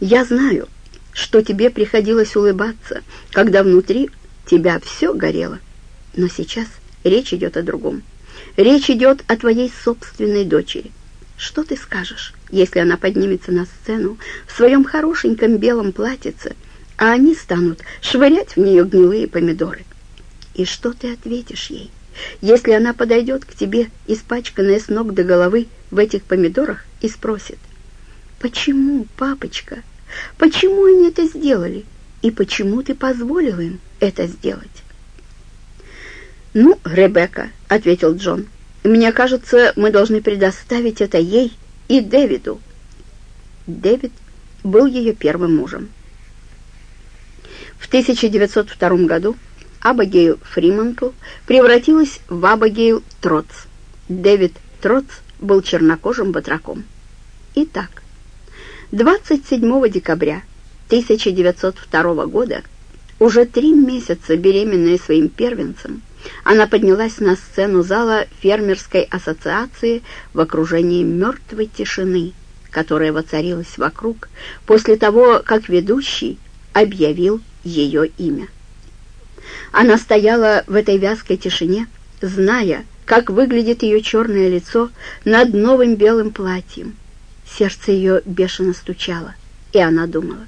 Я знаю, что тебе приходилось улыбаться, когда внутри тебя все горело. Но сейчас речь идет о другом. Речь идет о твоей собственной дочери. Что ты скажешь, если она поднимется на сцену в своем хорошеньком белом платьице, а они станут швырять в нее гнилые помидоры? И что ты ответишь ей, если она подойдет к тебе, испачканная с ног до головы в этих помидорах, и спросит, «Почему, папочка, почему они это сделали, и почему ты позволил им это сделать?» «Ну, Ребекка», — ответил Джон, — «мне кажется, мы должны предоставить это ей и Дэвиду». Дэвид был ее первым мужем. В 1902 году Абагейл Фримантл превратилась в Абагейл Троц. Дэвид Троц был чернокожим батраком. Итак, 27 декабря 1902 года, уже три месяца беременная своим первенцем, она поднялась на сцену зала фермерской ассоциации в окружении мертвой тишины, которая воцарилась вокруг после того, как ведущий объявил ее имя. Она стояла в этой вязкой тишине, зная, как выглядит ее черное лицо над новым белым платьем. Сердце ее бешено стучало, и она думала.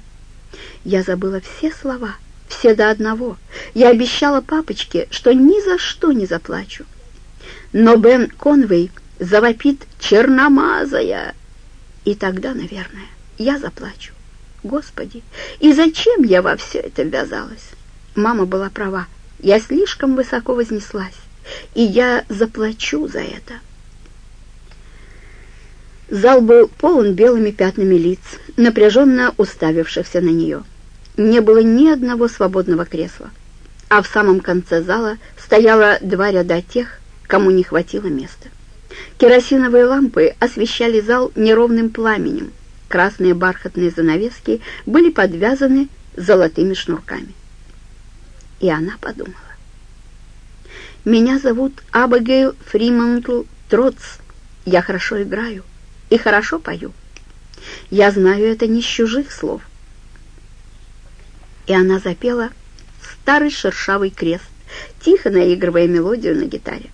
«Я забыла все слова, все до одного. Я обещала папочке, что ни за что не заплачу. Но Бен Конвей завопит черномазая, и тогда, наверное, я заплачу. Господи, и зачем я во все это ввязалась?» Мама была права. Я слишком высоко вознеслась, и я заплачу за это. Зал был полон белыми пятнами лиц, напряженно уставившихся на нее. Не было ни одного свободного кресла, а в самом конце зала стояло два ряда тех, кому не хватило места. Керосиновые лампы освещали зал неровным пламенем, красные бархатные занавески были подвязаны золотыми шнурками. И она подумала. «Меня зовут Абагейл Фримантл Троц. Я хорошо играю и хорошо пою. Я знаю это не с чужих слов». И она запела «Старый шершавый крест», тихо наигрывая мелодию на гитаре.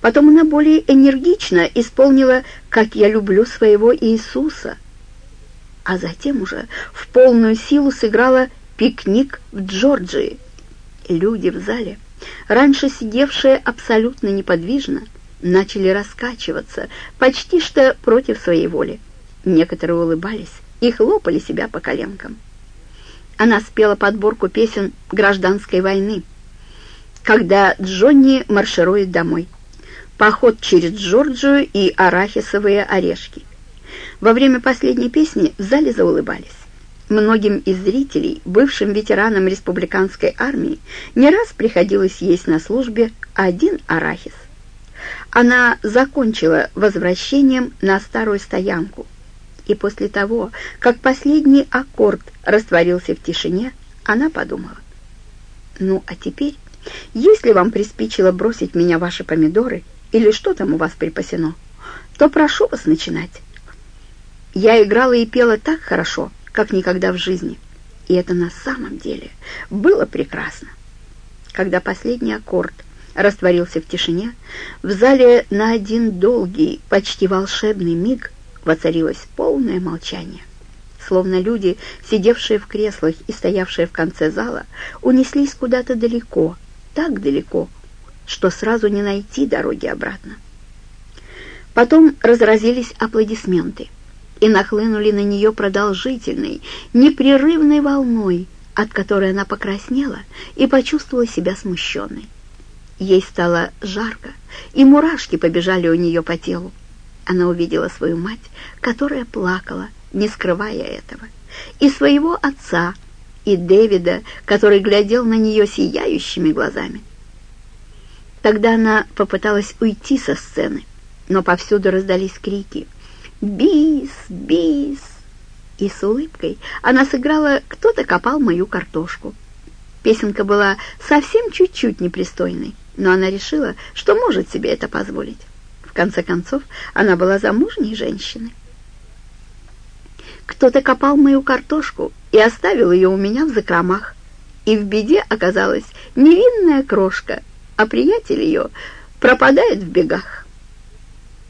Потом она более энергично исполнила «Как я люблю своего Иисуса», а затем уже в полную силу сыграла «Пикник в Джорджии». Люди в зале, раньше сидевшие абсолютно неподвижно, начали раскачиваться, почти что против своей воли. Некоторые улыбались и хлопали себя по коленкам. Она спела подборку песен гражданской войны, когда Джонни марширует домой. Поход через Джорджию и арахисовые орешки. Во время последней песни в зале заулыбались. Многим из зрителей, бывшим ветеранам республиканской армии, не раз приходилось есть на службе один арахис. Она закончила возвращением на старую стоянку, и после того, как последний аккорд растворился в тишине, она подумала, «Ну, а теперь, если вам приспичило бросить меня ваши помидоры или что там у вас припасено, то прошу вас начинать. Я играла и пела так хорошо, как никогда в жизни. И это на самом деле было прекрасно. Когда последний аккорд растворился в тишине, в зале на один долгий, почти волшебный миг воцарилось полное молчание. Словно люди, сидевшие в креслах и стоявшие в конце зала, унеслись куда-то далеко, так далеко, что сразу не найти дороги обратно. Потом разразились аплодисменты и нахлынули на нее продолжительной, непрерывной волной, от которой она покраснела и почувствовала себя смущенной. Ей стало жарко, и мурашки побежали у нее по телу. Она увидела свою мать, которая плакала, не скрывая этого, и своего отца, и Дэвида, который глядел на нее сияющими глазами. Тогда она попыталась уйти со сцены, но повсюду раздались крики «Бис! Бис!» И с улыбкой она сыграла «Кто-то копал мою картошку». Песенка была совсем чуть-чуть непристойной, но она решила, что может себе это позволить. В конце концов, она была замужней женщиной. Кто-то копал мою картошку и оставил ее у меня в закромах. И в беде оказалась невинная крошка, а приятель ее пропадает в бегах.